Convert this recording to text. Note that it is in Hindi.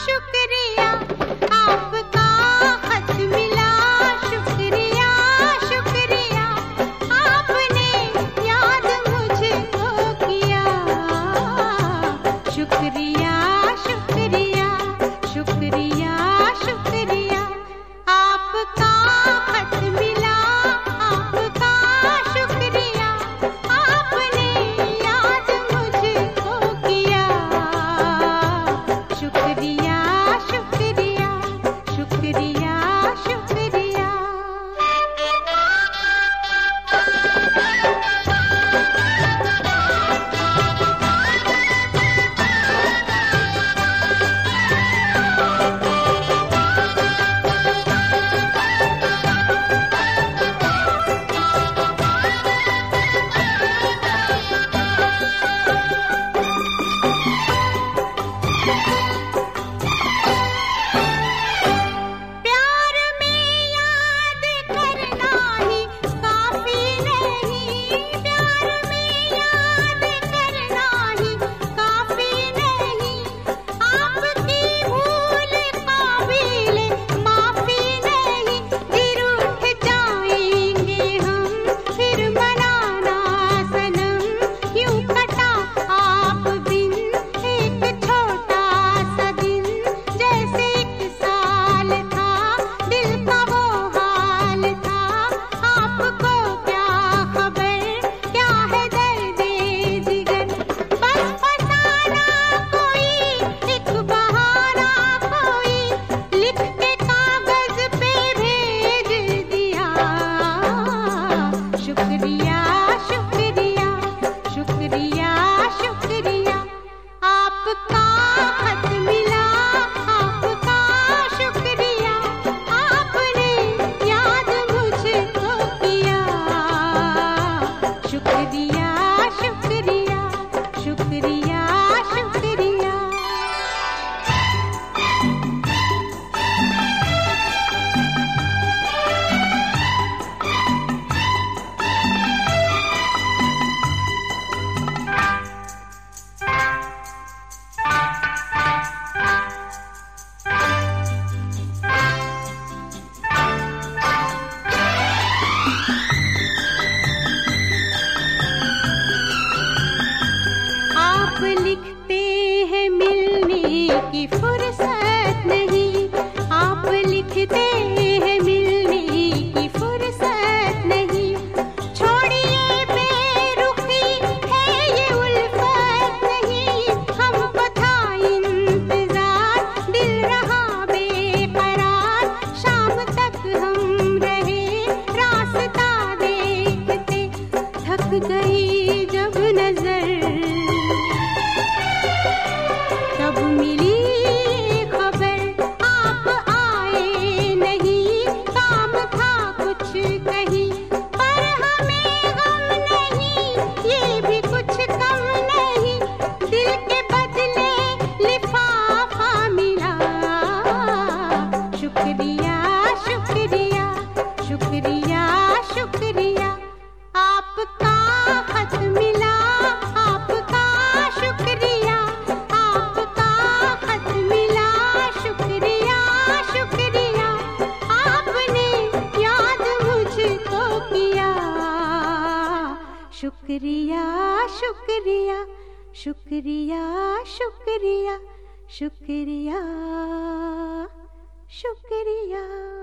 शुक्रिया। शुक्रिया शुक्रिया। आपका सोचते हैं मिलने की फुर्सत नहीं। छोड़िए बेरुखी है ये उल्फत नहीं। हमको था इंतजार दिल रहा बेकरार। शाम तक हम रहे रास्ता देखते थक गए शुक्रिया शुक्रिया शुक्रिया शुक्रिया शुक्रिया शुक्रिया।